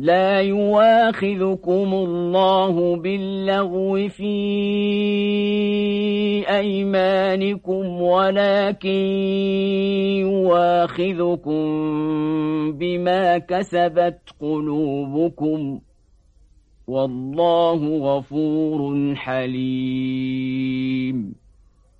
لا يواخذكم الله باللغو في أيمانكم ولكن يواخذكم بما كسبت قلوبكم. والله غفور حليم.